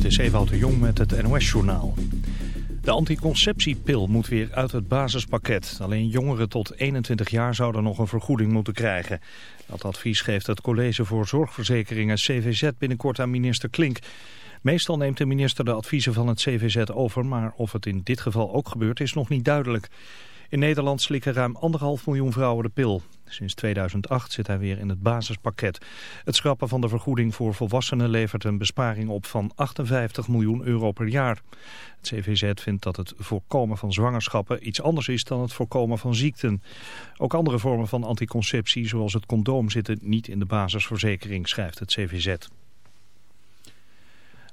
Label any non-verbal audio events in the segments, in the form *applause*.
Dit is Ewout de Jong met het NOS-journaal. De anticonceptiepil moet weer uit het basispakket. Alleen jongeren tot 21 jaar zouden nog een vergoeding moeten krijgen. Dat advies geeft het College voor Zorgverzekeringen CVZ binnenkort aan minister Klink. Meestal neemt de minister de adviezen van het CVZ over, maar of het in dit geval ook gebeurt is nog niet duidelijk. In Nederland slikken ruim anderhalf miljoen vrouwen de pil. Sinds 2008 zit hij weer in het basispakket. Het schrappen van de vergoeding voor volwassenen levert een besparing op van 58 miljoen euro per jaar. Het CVZ vindt dat het voorkomen van zwangerschappen iets anders is dan het voorkomen van ziekten. Ook andere vormen van anticonceptie, zoals het condoom, zitten niet in de basisverzekering, schrijft het CVZ.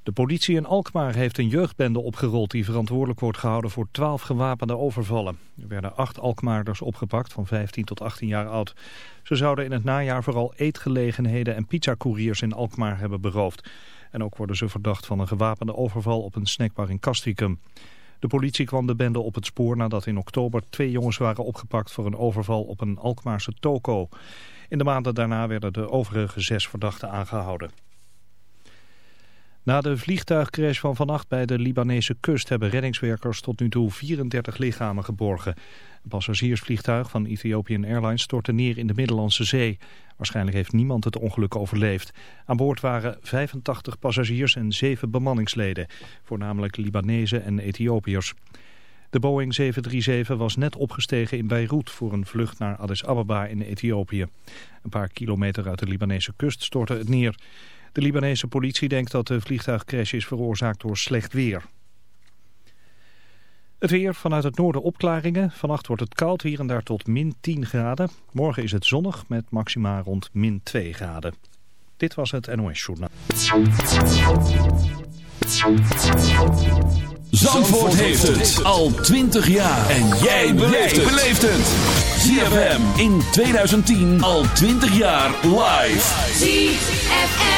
De politie in Alkmaar heeft een jeugdbende opgerold die verantwoordelijk wordt gehouden voor 12 gewapende overvallen. Er werden acht Alkmaarders opgepakt van 15 tot 18 jaar oud. Ze zouden in het najaar vooral eetgelegenheden en pizzacouriers in Alkmaar hebben beroofd. En ook worden ze verdacht van een gewapende overval op een snackbar in Castricum. De politie kwam de bende op het spoor nadat in oktober twee jongens waren opgepakt voor een overval op een Alkmaarse toko. In de maanden daarna werden de overige zes verdachten aangehouden. Na de vliegtuigcrash van vannacht bij de Libanese kust hebben reddingswerkers tot nu toe 34 lichamen geborgen. Een passagiersvliegtuig van Ethiopian Airlines stortte neer in de Middellandse Zee. Waarschijnlijk heeft niemand het ongeluk overleefd. Aan boord waren 85 passagiers en 7 bemanningsleden, voornamelijk Libanezen en Ethiopiërs. De Boeing 737 was net opgestegen in Beirut voor een vlucht naar Addis Ababa in Ethiopië. Een paar kilometer uit de Libanese kust stortte het neer. De Libanese politie denkt dat de vliegtuigcrash is veroorzaakt door slecht weer. Het weer vanuit het noorden opklaringen. Vannacht wordt het koud hier en daar tot min 10 graden. Morgen is het zonnig met maxima rond min 2 graden. Dit was het NOS Journaal. Zandvoort heeft het al 20 jaar. En jij beleeft het. ZFM in 2010 al 20 jaar live. ZFM.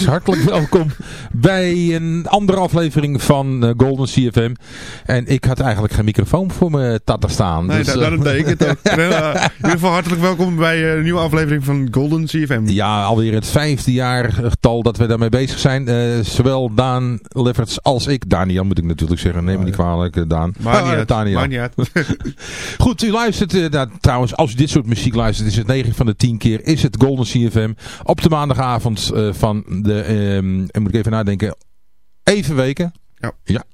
hartelijk welkom bij een andere aflevering van eh, Golden CFM. En ik had eigenlijk geen microfoon voor me tata staan. Nee, dus, da- eh, daarom deed ik het ook. *laughs* Eh, in ieder geval hartelijk welkom bij eh, een nieuwe aflevering van Golden CFM. Ja, alweer het vijfde jaartal dat we daarmee bezig zijn. Eh, zowel Daan Lefferts als ik. Daniel moet ik natuurlijk zeggen, neem me niet kwalijk eh, Daan. Maakt niet Ah, uit. Daniel. Maakt niet uit. *laughs* *laughs* Goed, u luistert, eh, nou, trouwens, als u dit soort muziek luistert, is het 9 van de 10 keer, is het Golden CFM. Op de maandagavond eh, van de, ehm, en moet ik even nadenken, even weken. Ja. ja.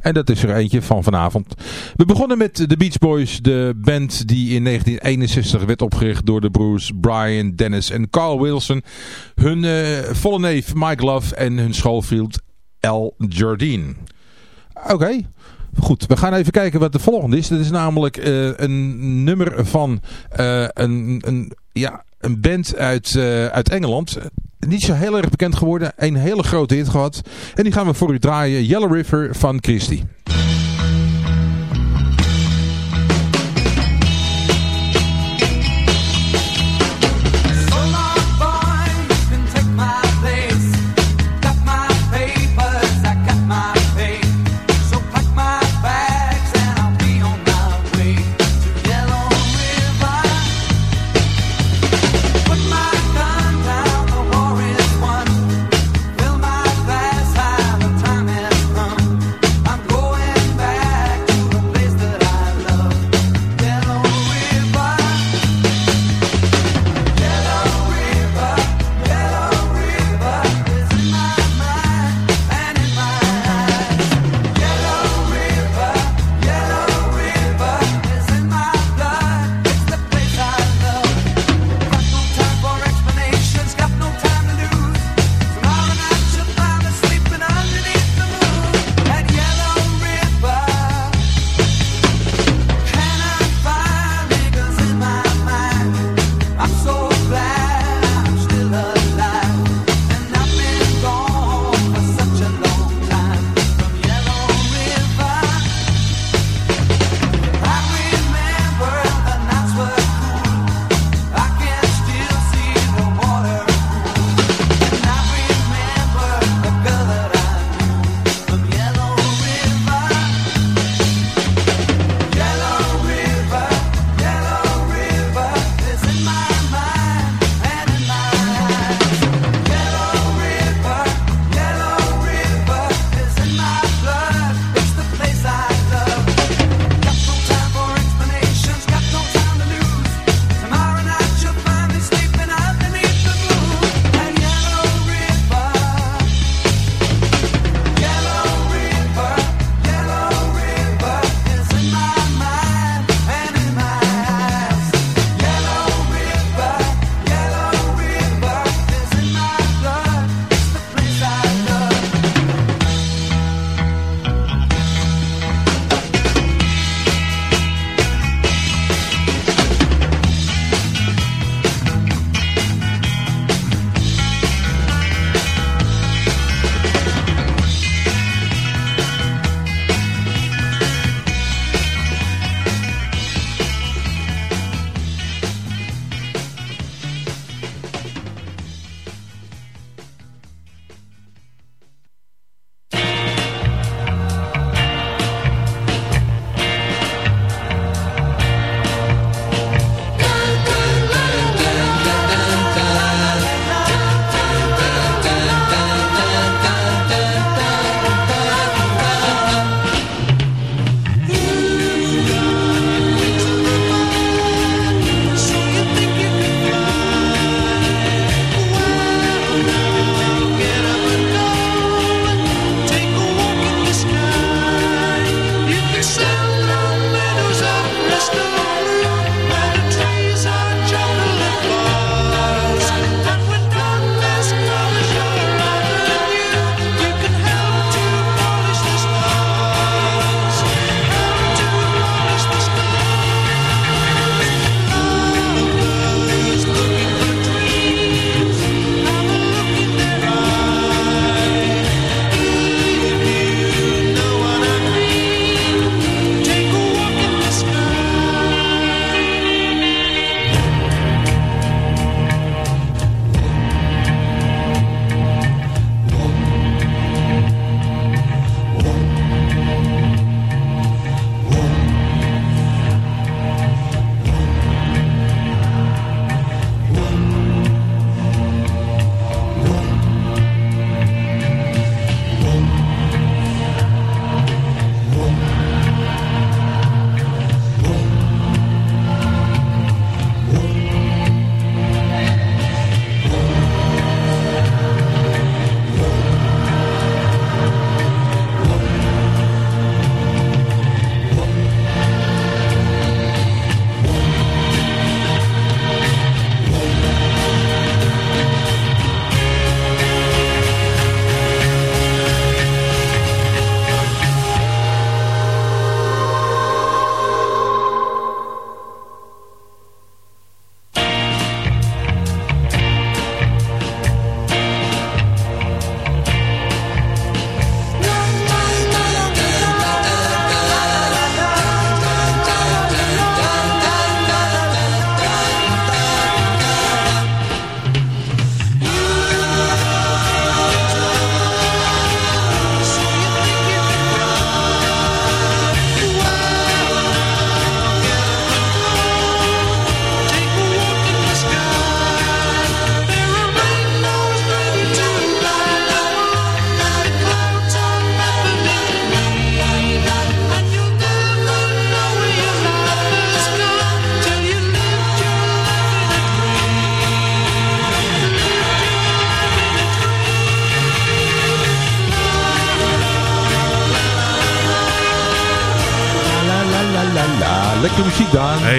En dat is er eentje van vanavond. We begonnen met de Beach Boys, de band die in 1961 werd opgericht door de broers Brian, Dennis en Carl Wilson. Hun eh, volle neef Mike Love en hun schoolvriend Al Jardine. Oké. Goed, we gaan even kijken wat de volgende is. Dat is namelijk eh, een nummer van eh, een, een, ja, een band uit, eh, uit Engeland. Niet zo heel erg bekend geworden. Een hele grote hit gehad. En die gaan we voor u draaien. Yellow River van Christie.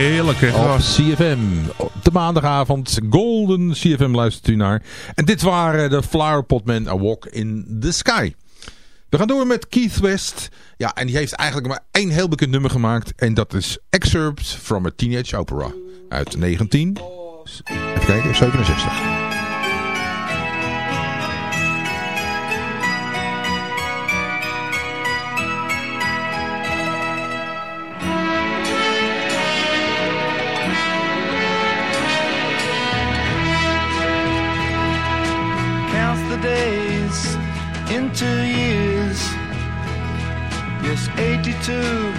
Heerlijk, hè? CFM. Op de maandagavond. Golden CFM luistert u naar. En dit waren de Flower Potmen A Walk in the Sky. We gaan door met Keith West. Ja, en die heeft eigenlijk maar één heel bekend nummer gemaakt. En dat is Excerpt from a Teenage Opera. Uit 19... Even kijken, 67. 82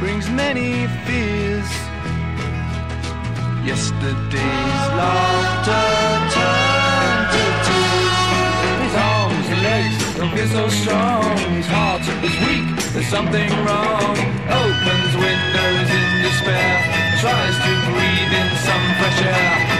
brings many fears. Yesterday's laughter turned to tears. His arms and legs don't feel so strong. His heart is weak, there's something wrong. Opens windows in despair, tries to breathe in some fresh air.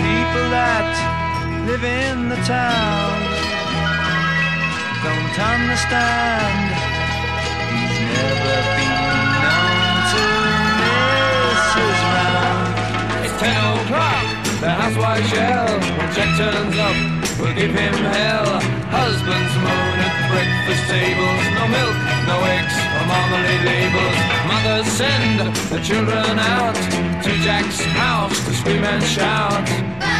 people that live in the town don't understand. He's never been known to miss his round. It's ten o'clock, the housewife. When Jack turns up, we'll give him hell. Husbands moan at breakfast tables. No milk, no eggs, or marmalade labels. Mothers send the children out to Jack's house to scream and shout.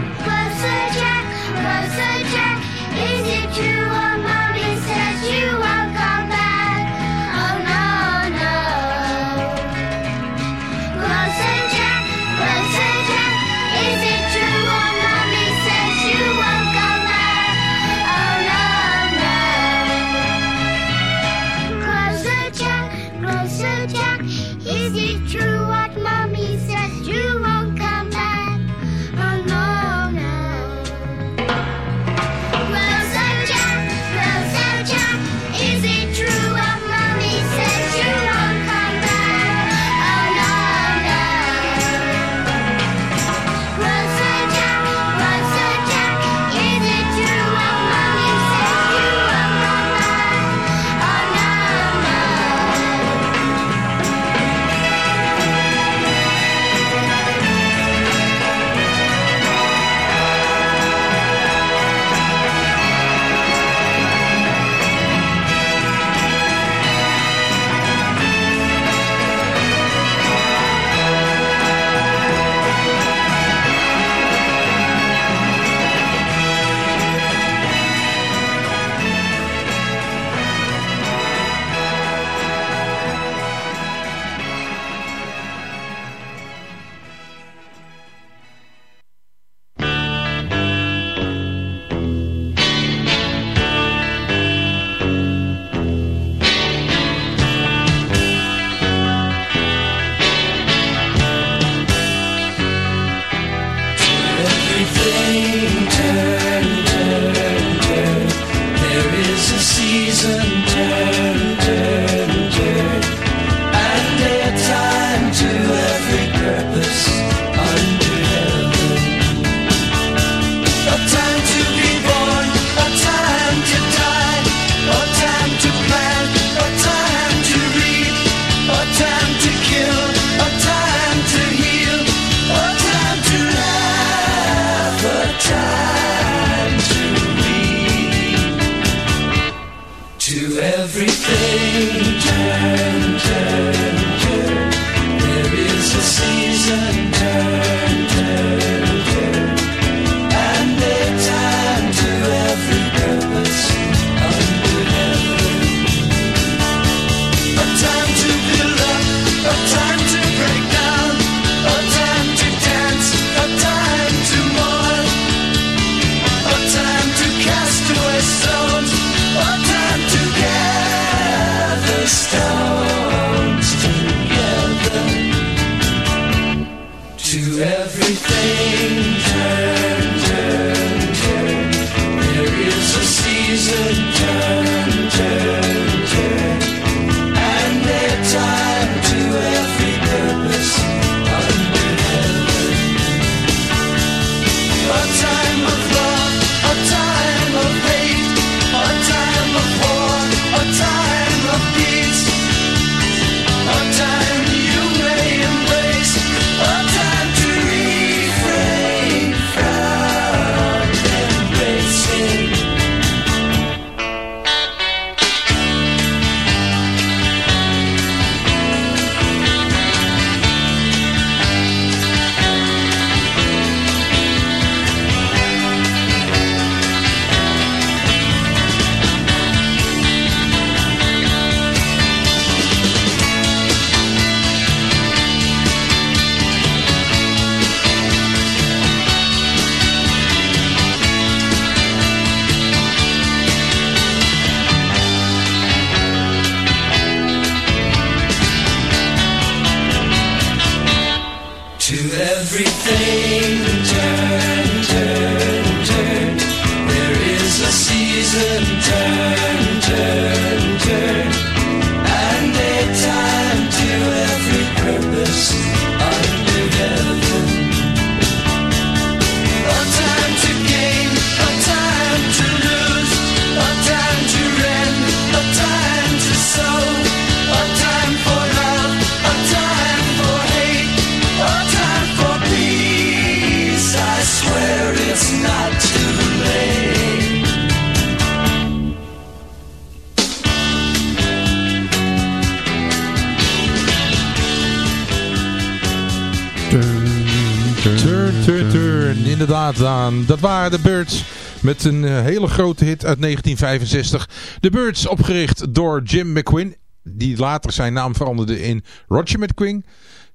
Grote hit uit 1965. De Birds opgericht door Jim McQueen, die later zijn naam veranderde in Roger McQueen.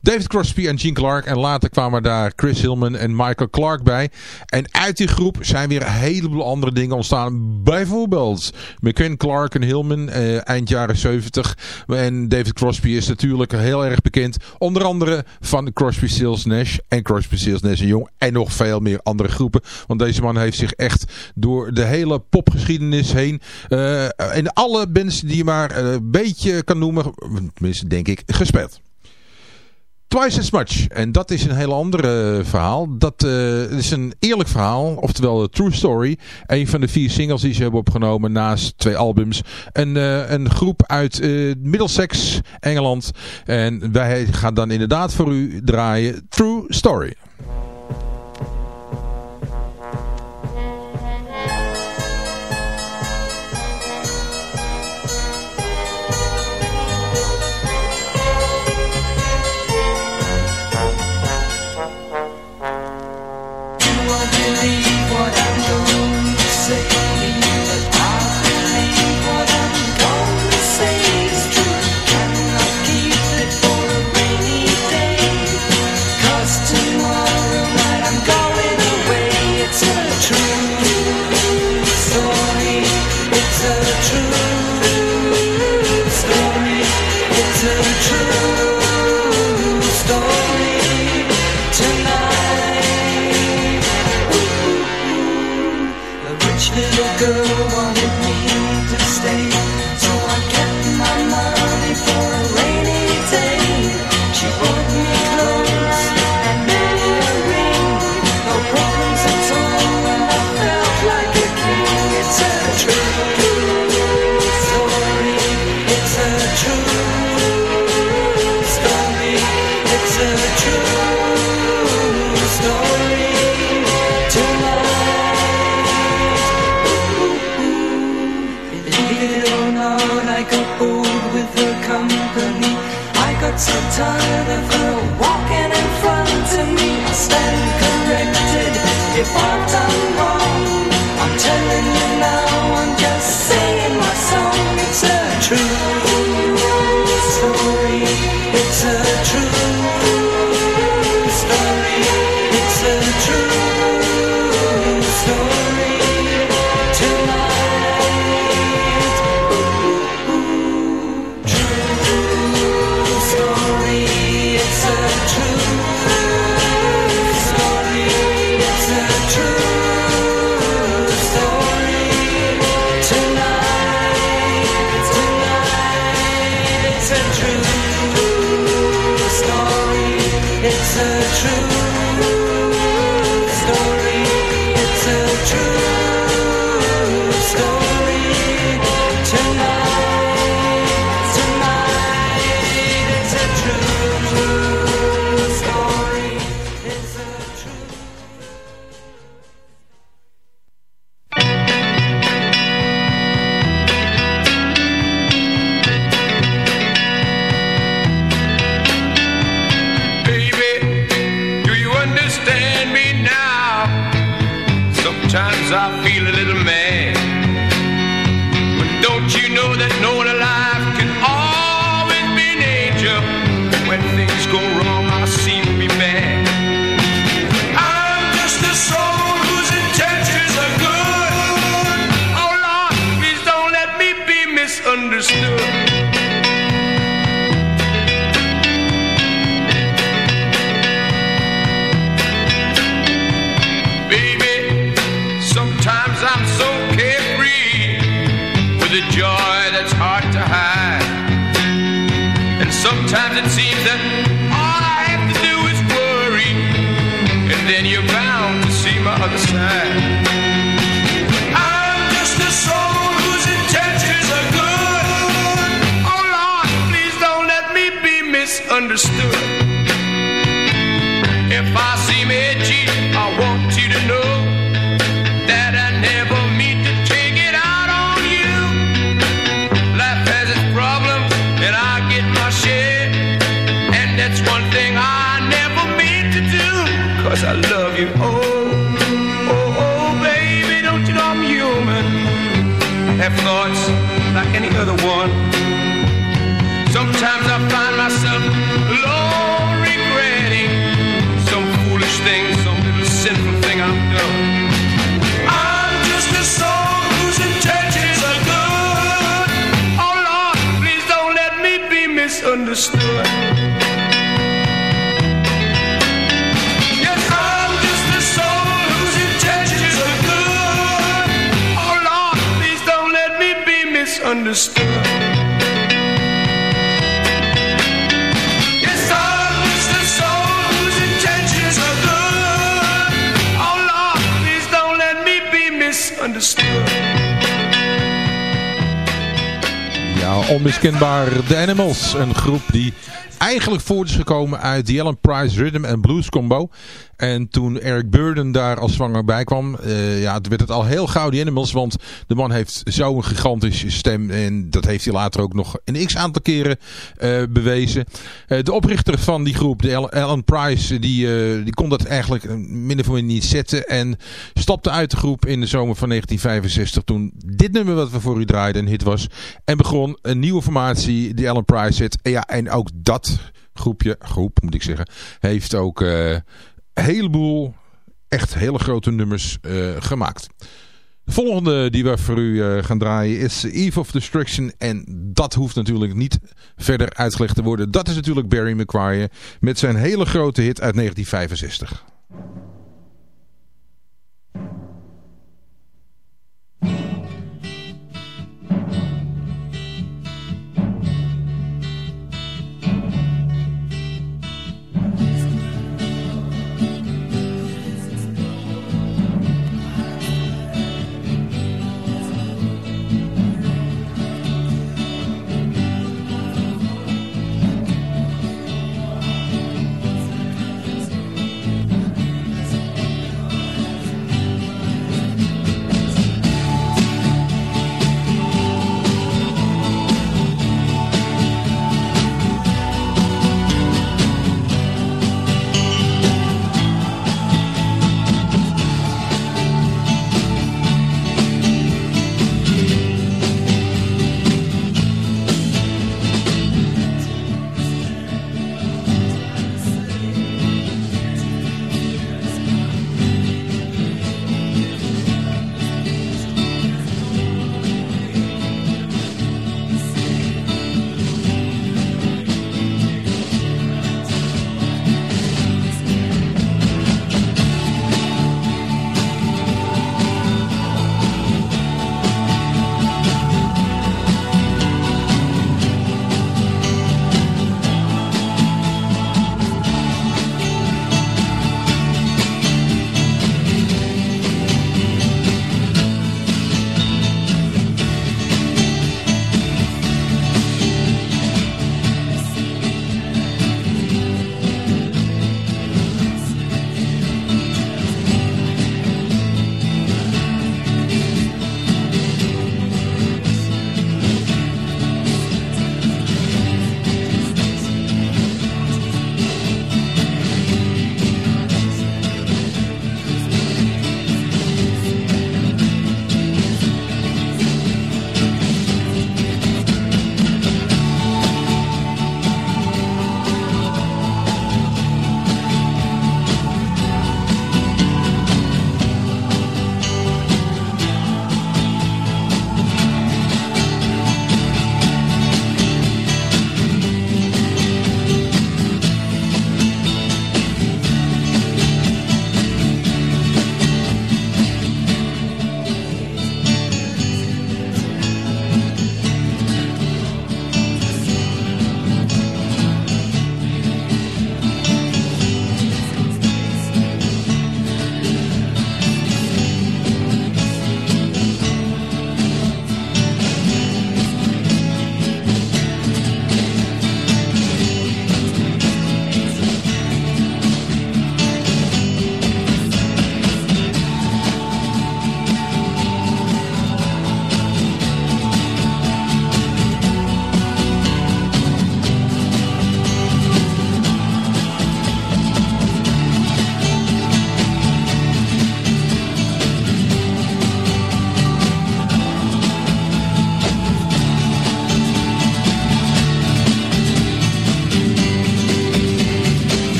David Crosby en Gene Clark. En later kwamen daar Chris Hillman en Michael Clark bij. En uit die groep zijn weer een heleboel andere dingen ontstaan. Bijvoorbeeld McQueen, Clark en Hillman eh, eind jaren 70. En David Crosby is natuurlijk heel erg bekend. Onder andere van Crosby, Stills, Nash en Crosby, Stills, Nash en Young. En nog veel meer andere groepen. Want deze man heeft zich echt door de hele popgeschiedenis heen... eh, in alle bands die je maar eh, een beetje kan noemen... tenminste denk ik, gespeeld. Twice as much. En dat is een heel ander eh, verhaal. Dat eh, is een eerlijk verhaal. Oftewel een True Story. Een van de vier singles die ze hebben opgenomen naast twee albums. Een, eh, een groep uit Middlesex, Engeland. En wij gaan dan inderdaad voor u draaien True Story. A joy that's hard to hide. And sometimes it seems that all I have to do is worry, and then you're bound to see my other side. I'm just a soul whose intentions are good. Oh Lord, please don't let me be misunderstood. understood. Onmiskenbaar The Animals. Een groep die eigenlijk voort is gekomen uit de Alan Price Rhythm and Blues combo. En toen Eric Burden daar als zwanger bij kwam, eh, ja, werd het al heel gauw The Animals. Want de man heeft zo'n gigantische stem en dat heeft hij later ook nog een x-aantal keren eh, bewezen. Eh, de oprichter van die groep, de Al- Alan Price, die, die kon dat eigenlijk minder voor minder niet zetten. En stapte uit de groep in de zomer van 1965 toen dit nummer wat we voor u draaiden een hit was. En begon een nieuwe formatie, de Alan Price. En ja, en ook dat groepje, groep moet ik zeggen, heeft ook eh, een heleboel echt hele grote nummers eh, gemaakt. De volgende die we voor u eh, gaan draaien is Eve of Destruction. En dat hoeft natuurlijk niet verder uitgelegd te worden. Dat is natuurlijk Barry McGuire met zijn hele grote hit uit 1965.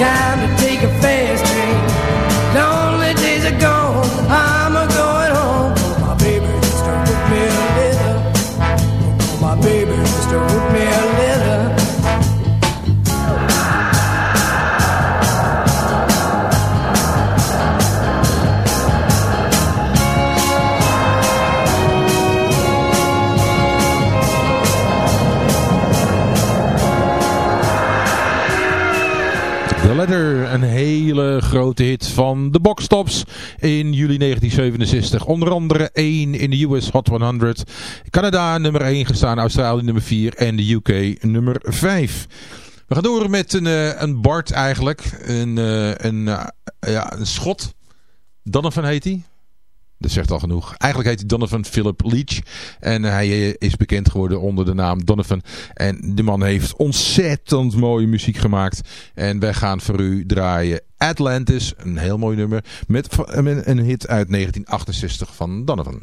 Time to take a grote hit van de Boxtops in juli 1967. Onder andere 1 in de US Hot 100. Canada nummer 1 gestaan, Australië nummer 4 en de UK nummer 5. We gaan door met een, eh, een Bart eigenlijk. Een, eh, een, eh, ja, een schot. Donovan heet hij. Dat zegt al genoeg. Eigenlijk heet hij Donovan Philip Leach. En hij eh, is bekend geworden onder de naam Donovan. En de man heeft ontzettend mooie muziek gemaakt. En wij gaan voor u draaien Atlantis. Een heel mooi nummer. Met met een hit uit 1968 van Donovan.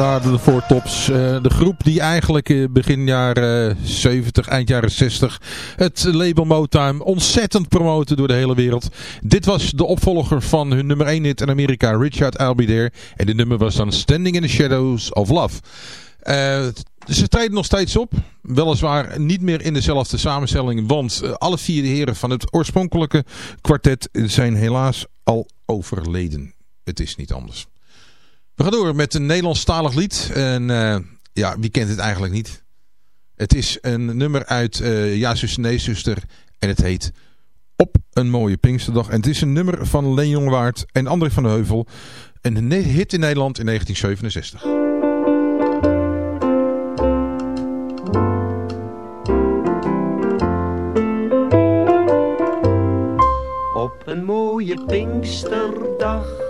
Onmiskenbaar de Tops. Eh, de groep die eigenlijk eh, begin jaren 70, eind jaren 60 het label Motown ontzettend promoten door de hele wereld. Dit was de opvolger van hun nummer 1 hit in Amerika, Richard There. En de nummer was dan Standing in the Shadows of Love. Eh, ze treden nog steeds op. Weliswaar niet meer in dezelfde samenstelling. Want eh, alle vier de heren van het oorspronkelijke kwartet zijn helaas al overleden. Het is niet anders. We gaan door met een Nederlandstalig lied. En eh, ja, wie kent het eigenlijk niet? Het is een nummer uit eh Ja, zuster, nee. En het heet Op een mooie Pinksterdag. En het is een nummer van Leen Jongwaard en André van de Heuvel. Een hit in Nederland in 1967. Op een mooie Pinksterdag,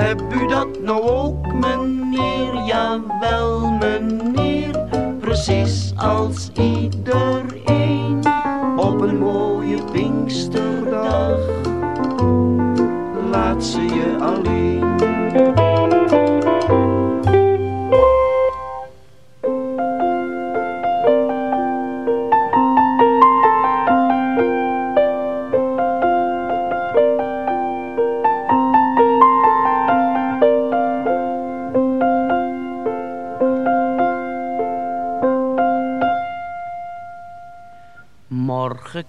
Heb u dat nou ook meneer? Jawel meneer, precies als iedereen op een mooie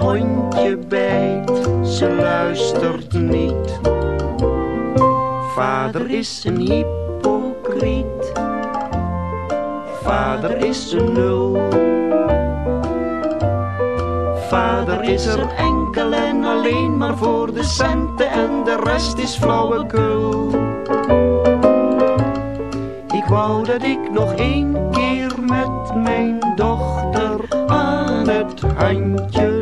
hondje bijt, ze luistert niet. Vader is een hypocriet, vader is een nul. Vader is er enkel en alleen maar voor de centen en de rest is flauwekul. Ik wou dat ik nog één keer met mijn dochter aan het handje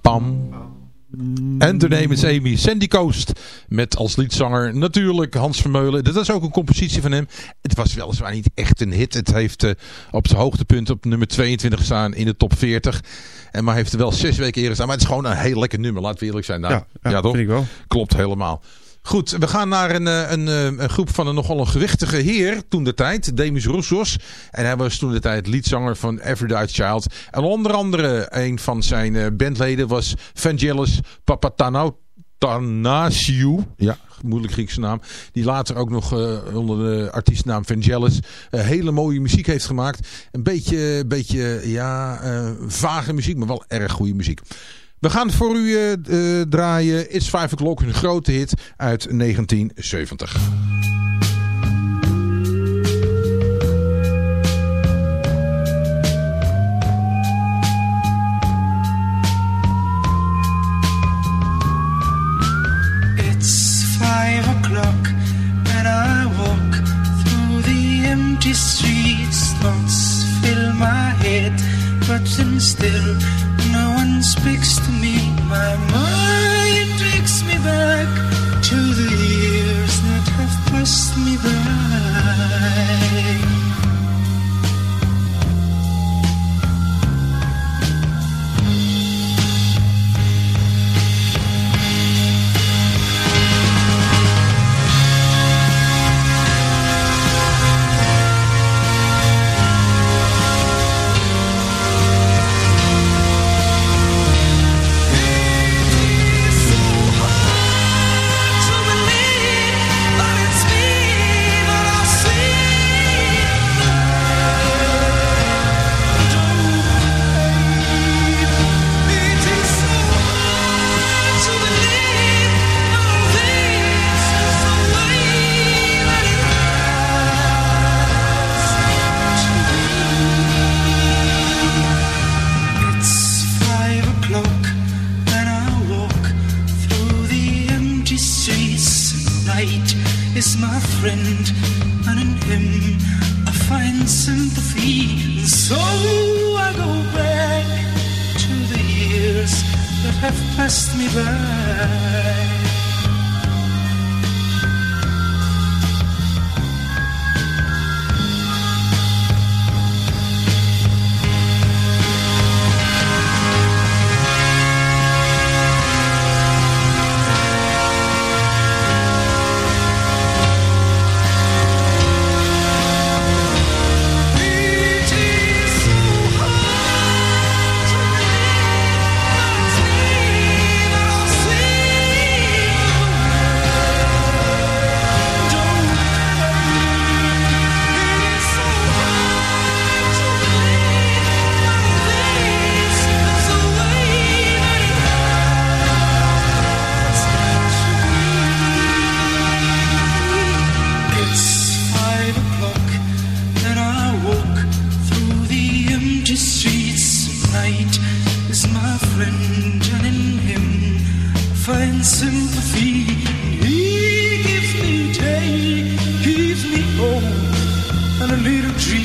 pam. En de name is Amy Sandy Coast. Met als liedzanger natuurlijk Hans Vermeulen. Dat is ook een compositie van hem. Het was weliswaar niet echt een hit. Het heeft eh, op zijn hoogtepunt op nummer 22 gestaan in de top 40. En maar heeft er wel zes weken eerder gestaan. Maar het is gewoon een heel lekker nummer. Laten we eerlijk zijn. Nou, Ja, ja, toch? vind ik wel. Klopt helemaal. Goed, we gaan naar een, eh, een, eh, een groep van een nogal een gewichtige heer toen de tijd, Demis Roussos. En hij was toen de tijd liedzanger van Everyday Child. En onder andere een van zijn bandleden was Vangelis Papatanasiou. Ja, moeilijk Griekse naam. Die later ook nog eh, onder de artiestennaam Vangelis eh, hele mooie muziek heeft gemaakt. Een beetje, beetje ja, eh, vage muziek, maar wel erg goede muziek. We gaan voor u draaien It's Five O'Clock, een grote hit uit 1970. Empty streets. Thoughts fill my head, but then still no one speaks to me. My mind takes me back to the years that have passed me by. find sympathy. He gives me day, gives me hope, and a little dream.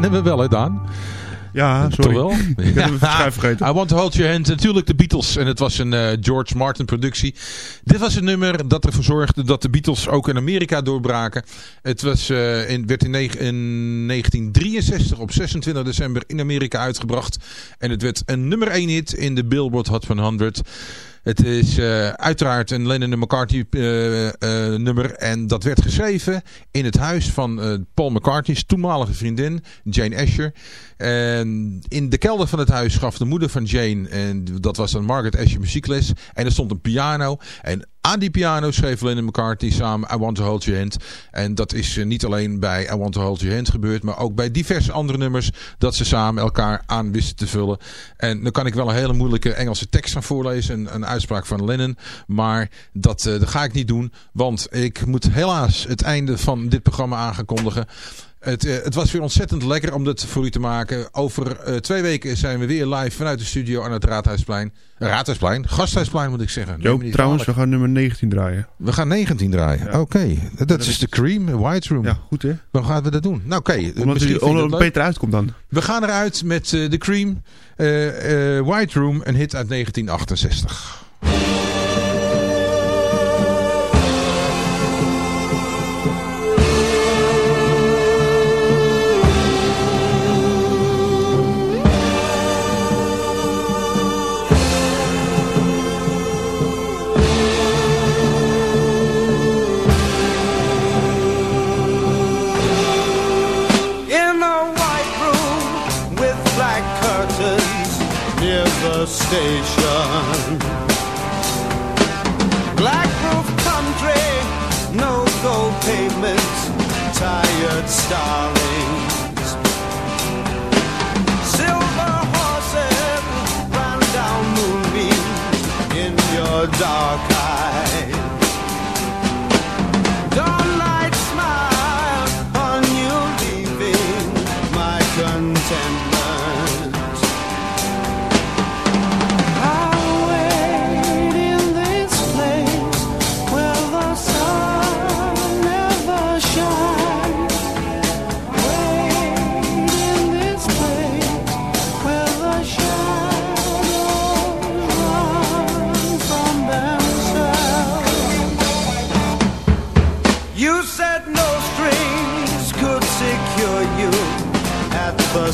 kennen we wel, hè Daan? Ja, eh, sorry. Toch wel? *laughs* Ik heb het vergeten. *laughs* I Want to Hold Your Hand. Natuurlijk de Beatles. En het was een eh, George Martin productie. Dit was een nummer dat ervoor zorgde dat de Beatles ook in Amerika doorbraken. Het was, eh, in, werd in, in, 1963 op 26 december in Amerika uitgebracht. En het werd een nummer 1 hit in de Billboard Hot 100. Het is eh, uiteraard een Lennon en McCartney eh, eh, nummer En dat werd geschreven in het huis van Paul McCartney's toenmalige vriendin Jane Asher. En in de kelder van het huis gaf de moeder van Jane, en dat was dan Margaret Ashe, muziekles. En er stond een piano. En aan die piano schreef Lennon McCartney samen I Want To Hold Your Hand. En dat is eh, niet alleen bij I Want To Hold Your Hand gebeurd, maar ook bij diverse andere nummers dat ze samen elkaar aan wisten te vullen. En dan kan ik wel een hele moeilijke Engelse tekst gaan voorlezen, een, een uitspraak van Lennon. Maar dat, eh, dat ga ik niet doen, want ik moet helaas het einde van dit programma aangekondigen. Het, eh, het was weer ontzettend lekker om dit voor u te maken. Over eh, twee weken zijn we weer live vanuit de studio aan het Raadhuisplein. Raadhuisplein? Gasthuisplein moet ik zeggen. Trouwens, we gaan nummer 19 draaien. We gaan 19 draaien. Oké, dat, is de Cream, White Room. Ja, goed hè? Hoe gaan we dat doen? Nou oké, Omdat je omdat dat het beter uitkomt dan. We gaan eruit met eh, de Cream, eh, White Room, een hit uit 1968. Station. Black roof country, no gold pavement, tired starlings. Silver horses ran down moonbeams in your dark